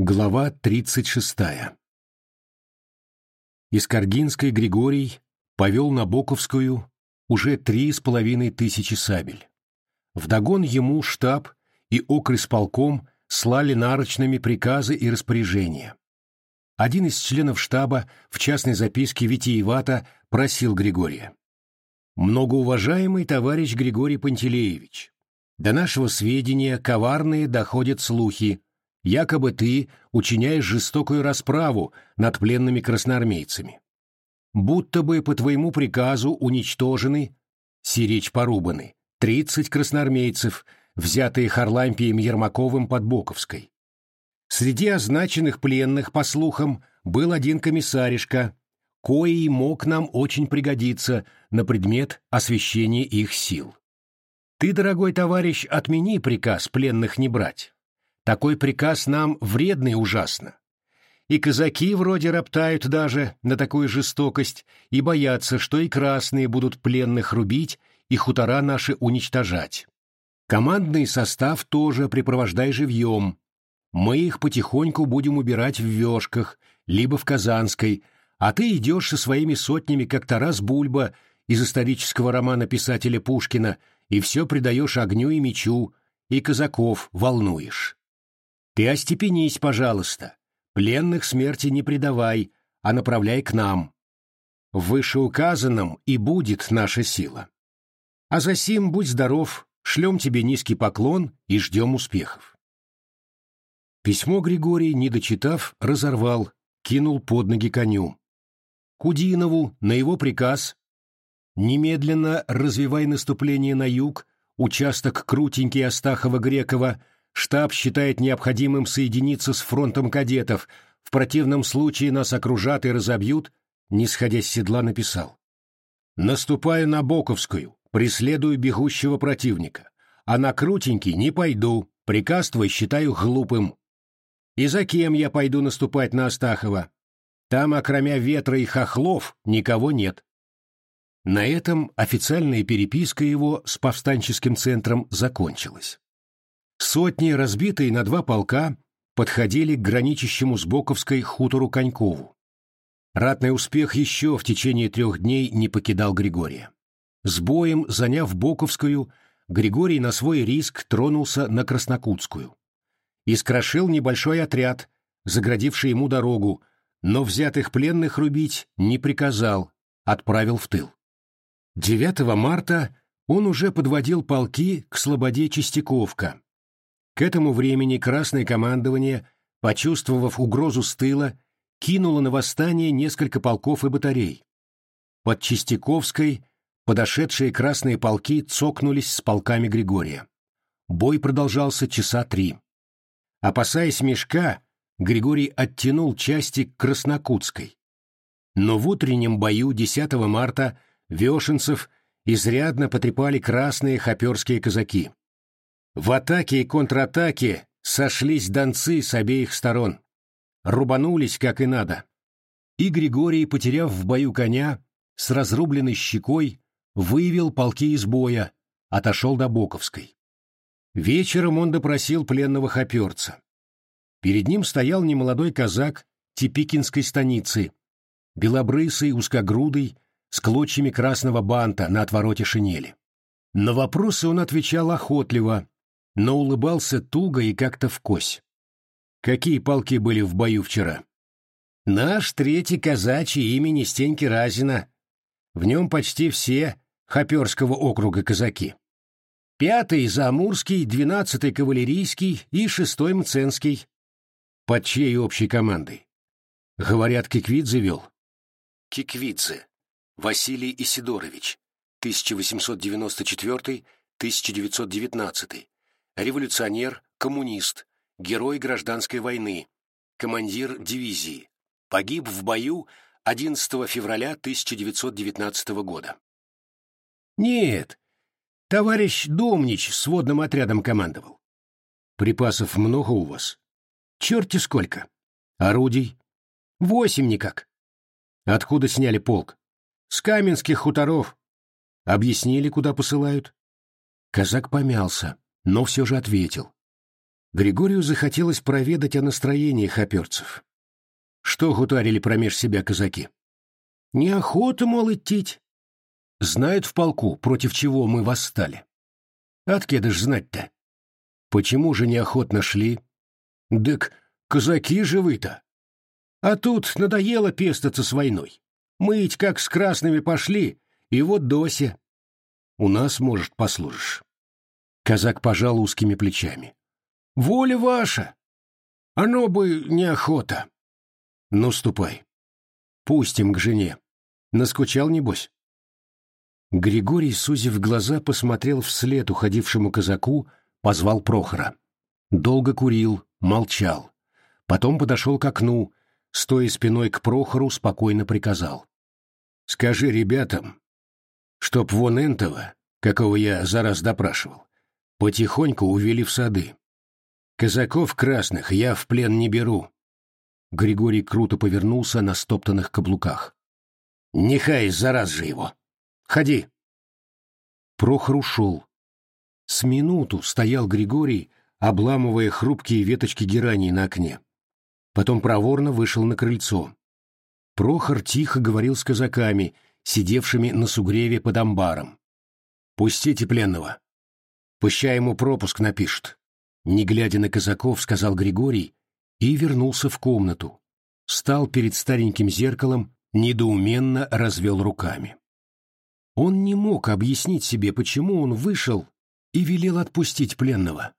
Глава 36. Из Каргинской Григорий повел на Боковскую уже три с половиной тысячи сабель. Вдогон ему штаб и окрысполком слали нарочными приказы и распоряжения. Один из членов штаба в частной записке витиевато просил Григория. «Многоуважаемый товарищ Григорий Пантелеевич, до нашего сведения коварные доходят слухи, якобы ты учиняешь жестокую расправу над пленными красноармейцами. Будто бы по твоему приказу уничтожены, сиречь порубаны, тридцать красноармейцев, взятые Харлампием Ермаковым под Боковской. Среди означенных пленных, по слухам, был один комиссаришка, коей мог нам очень пригодиться на предмет освещения их сил. Ты, дорогой товарищ, отмени приказ пленных не брать. Такой приказ нам вредный ужасно. И казаки вроде роптают даже на такую жестокость и боятся, что и красные будут пленных рубить и хутора наши уничтожать. Командный состав тоже припровождай живьем. Мы их потихоньку будем убирать в Вешках, либо в Казанской, а ты идешь со своими сотнями, как Тарас Бульба из исторического романа писателя Пушкина, и все придаешь огню и мечу, и казаков волнуешь. Ты остепенись, пожалуйста, пленных смерти не предавай, а направляй к нам. В вышеуказанном и будет наша сила. А за сим будь здоров, шлем тебе низкий поклон и ждем успехов. Письмо Григорий, не дочитав, разорвал, кинул под ноги коню. Кудинову на его приказ Немедленно развивай наступление на юг, участок крутенький Астахова-Грекова, штаб считает необходимым соединиться с фронтом кадетов, в противном случае нас окружат и разобьют, не сходя с седла написал. Наступаю на Боковскую, преследую бегущего противника, а на крутенький не пойду, приказ твой считаю глупым. И за кем я пойду наступать на Астахова? Там, окромя ветра и хохлов, никого нет. На этом официальная переписка его с повстанческим центром закончилась. Сотни, разбитые на два полка, подходили к граничащему с Боковской хутору Конькову. Ратный успех еще в течение трех дней не покидал Григория. С боем, заняв Боковскую, Григорий на свой риск тронулся на Краснокутскую. Искрошил небольшой отряд, заградивший ему дорогу, но взятых пленных рубить не приказал, отправил в тыл. 9 марта он уже подводил полки к слободе Чистяковка. К этому времени Красное командование, почувствовав угрозу с тыла, кинуло на восстание несколько полков и батарей. Под Чистяковской подошедшие красные полки цокнулись с полками Григория. Бой продолжался часа три. Опасаясь мешка, Григорий оттянул части к Краснокутской. Но в утреннем бою 10 марта Вешенцев изрядно потрепали красные хоперские казаки. В атаке и контратаке сошлись донцы с обеих сторон. Рубанулись как и надо. И Григорий, потеряв в бою коня, с разрубленной щекой, вывел полки из боя, отошел до Боковской. Вечером он допросил пленного хоперца. Перед ним стоял немолодой казак Типикинской станицы, белобрысый, узкогрудый, с клочьями красного банта на отвороте шинели. На вопросы он отвечал охотливо, но улыбался туго и как-то вкось. Какие полки были в бою вчера? Наш третий казачий имени Стеньки Разина. В нем почти все Хоперского округа казаки. Пятый — Замурский, двенадцатый — Кавалерийский и шестой — Мценский. Под чьей общей командой? Говорят, Киквидзе вел. Киквидзе. Василий Исидорович, 1894-1919, революционер, коммунист, герой гражданской войны, командир дивизии, погиб в бою 11 февраля 1919 года. Нет, товарищ Домнич сводным отрядом командовал. Припасов много у вас? Черти сколько. Орудий? Восемь никак. Откуда сняли полк? С Каменских хуторов. Объяснили, куда посылают? Казак помялся, но все же ответил. Григорию захотелось проведать о настроении хоперцев. Что гутарили промеж себя казаки? Неохота, мол, идти. Знают в полку, против чего мы восстали. Откеда ж знать-то? Почему же неохотно шли? Дык, казаки же вы-то. А тут надоело пестаться с войной. Мы ведь как с красными пошли, и вот досе. У нас, может, послужишь. Казак пожал узкими плечами. Воля ваша! Оно бы неохота. Ну, ступай. Пустим к жене. Наскучал, небось? Григорий, сузив глаза, посмотрел вслед уходившему казаку, позвал Прохора. Долго курил, молчал. Потом подошел к окну, стоя спиной к Прохору, спокойно приказал. «Скажи ребятам, чтоб вон энтова, какого я за раз допрашивал, потихоньку увели в сады. Казаков красных я в плен не беру». Григорий круто повернулся на стоптанных каблуках. «Нехай, зараз же его! Ходи!» Прохор ушел. С минуту стоял Григорий, обламывая хрупкие веточки герани на окне. Потом проворно вышел на крыльцо. Прохор тихо говорил с казаками, сидевшими на сугреве под амбаром. «Пустите пленного. Пущай ему пропуск напишет». Не глядя на казаков, сказал Григорий и вернулся в комнату. Стал перед стареньким зеркалом, недоуменно развел руками. Он не мог объяснить себе, почему он вышел и велел отпустить пленного.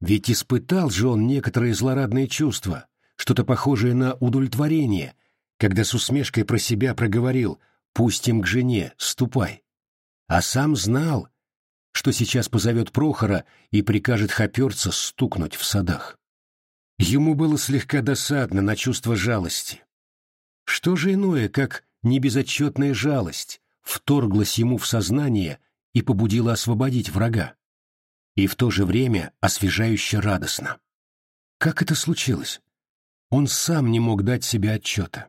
Ведь испытал же он некоторые злорадные чувства, что-то похожее на удовлетворение, когда с усмешкой про себя проговорил «пустим к жене, ступай». А сам знал, что сейчас позовет Прохора и прикажет хоперца стукнуть в садах. Ему было слегка досадно на чувство жалости. Что же иное, как небезотчетная жалость, вторглась ему в сознание и побудила освободить врага? И в то же время освежающе радостно. Как это случилось? Он сам не мог дать себе отчета.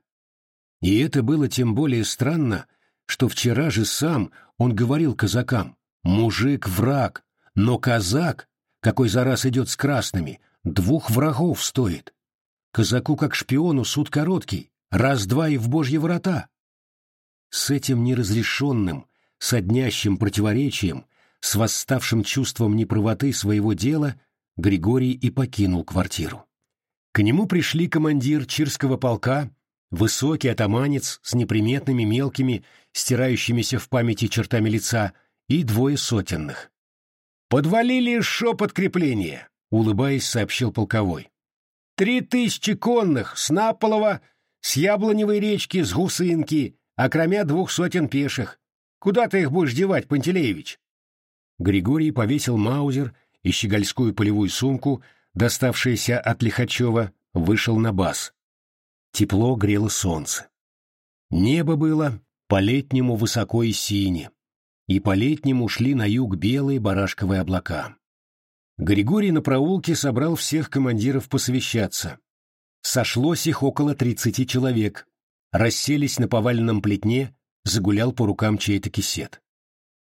И это было тем более странно, что вчера же сам он говорил казакам «Мужик — враг, но казак, какой за раз идет с красными, двух врагов стоит. Казаку, как шпиону, суд короткий, раз-два и в божьи врата». С этим неразрешенным, соднящим противоречием, с восставшим чувством неправоты своего дела, Григорий и покинул квартиру. К нему пришли командир Чирского полка, высокий атаманец с неприметными мелкими, стирающимися в памяти чертами лица, и двое сотенных. «Подвалили шо подкрепление», — улыбаясь, сообщил полковой. «Три тысячи конных с Наполова, с Яблоневой речки, с Гусынки, кроме двух сотен пеших. Куда ты их будешь девать, Пантелеевич?» Григорий повесил маузер и щегольскую полевую сумку, доставшийся от Лихачева, вышел на бас. Тепло грело солнце. Небо было по-летнему высоко и сине, и по-летнему шли на юг белые барашковые облака. Григорий на проулке собрал всех командиров посовещаться. Сошлось их около тридцати человек. Расселись на поваленном плетне, загулял по рукам чей-то кисет.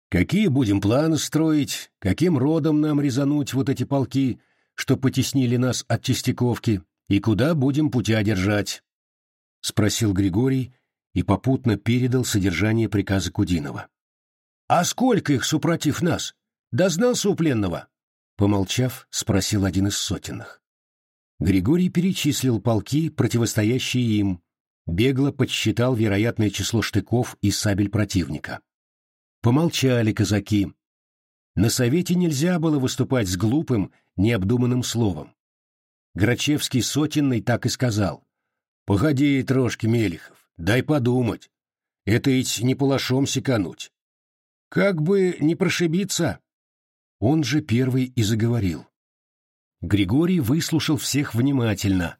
«Какие будем планы строить? Каким родом нам резануть вот эти полки?» что потеснили нас от Чистяковки, и куда будем путя держать?» — спросил Григорий и попутно передал содержание приказа Кудинова. «А сколько их, супротив нас? Дознался у пленного?» Помолчав, спросил один из сотенных. Григорий перечислил полки, противостоящие им, бегло подсчитал вероятное число штыков и сабель противника. Помолчали казаки, на совете нельзя было выступать с глупым, необдуманным словом. Грачевский сотенный так и сказал. «Погоди, трошки, Мелихов, дай подумать. Это ведь не палашом секануть. Как бы не прошибиться?» Он же первый и заговорил. Григорий выслушал всех внимательно.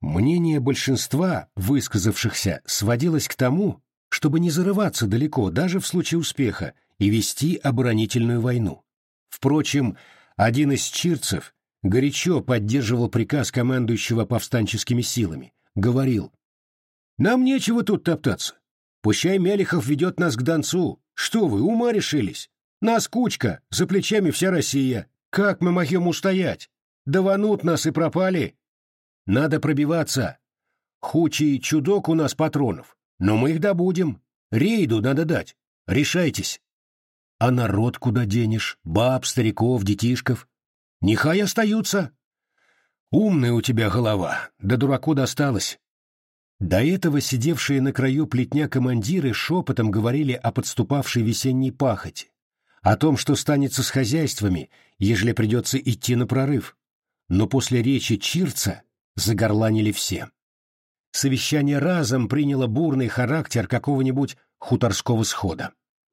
Мнение большинства высказавшихся сводилось к тому, чтобы не зарываться далеко, даже в случае успеха, и вести оборонительную войну. Впрочем, один из чирцев горячо поддерживал приказ командующего повстанческими силами, говорил, «Нам нечего тут топтаться. Пущай Мелехов ведет нас к Донцу. Что вы, ума решились? Нас кучка, за плечами вся Россия. Как мы могем устоять? даванут нас и пропали. Надо пробиваться. Хучий чудок у нас патронов, но мы их добудем. Рейду надо дать. Решайтесь. А народ куда денешь? Баб, стариков, детишков? Нехай остаются. Умная у тебя голова, да дураку досталось. До этого сидевшие на краю плетня командиры шепотом говорили о подступавшей весенней пахоте, о том, что станется с хозяйствами, ежели придется идти на прорыв. Но после речи Чирца загорланили все. Совещание разом приняло бурный характер какого-нибудь хуторского схода.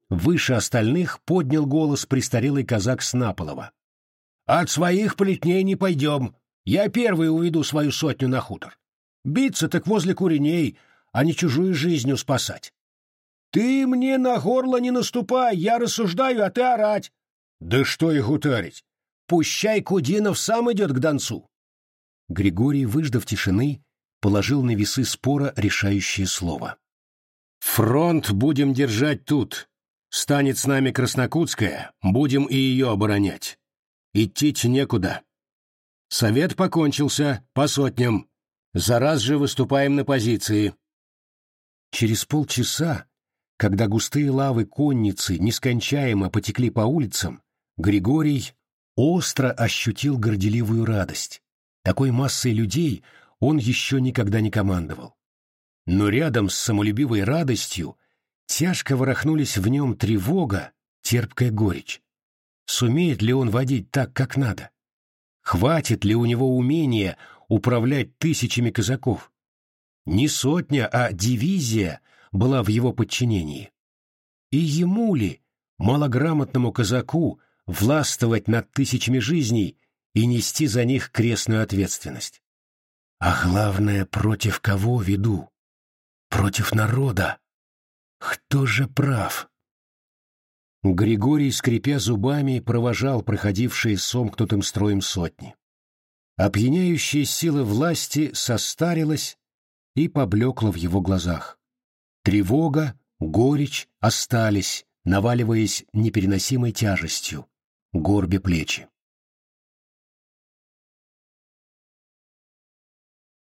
Выше остальных поднял голос престарелый казак Снаполова. «От своих плетней не пойдем. Я первый уведу свою сотню на хутор. Биться так возле куреней, а не чужую жизнью спасать. Ты мне на горло не наступай, я рассуждаю, а ты орать. Да что их утарить? Пущай Кудинов сам идет к донцу. Григорий, выждав тишины, положил на весы спора решающее слово. «Фронт будем держать тут. Станет с нами Краснокутская, будем и ее оборонять. Идти некуда. Совет покончился, по сотням. За раз же выступаем на позиции». Через полчаса, когда густые лавы конницы нескончаемо потекли по улицам, Григорий остро ощутил горделивую радость. Такой массой людей он еще никогда не командовал. Но рядом с самолюбивой радостью тяжко ворохнулись в нем тревога, терпкая горечь. Сумеет ли он водить так, как надо? Хватит ли у него умения управлять тысячами казаков? Не сотня, а дивизия была в его подчинении. И ему ли, малограмотному казаку, властвовать над тысячами жизней и нести за них крестную ответственность? А главное, против кого веду? Против народа. Кто же прав? Григорий, скрипя зубами, провожал проходившие сомкнутым строем сотни. Опьяняющая сила власти состарилась и поблекла в его глазах. Тревога, горечь остались, наваливаясь непереносимой тяжестью, горбе плечи.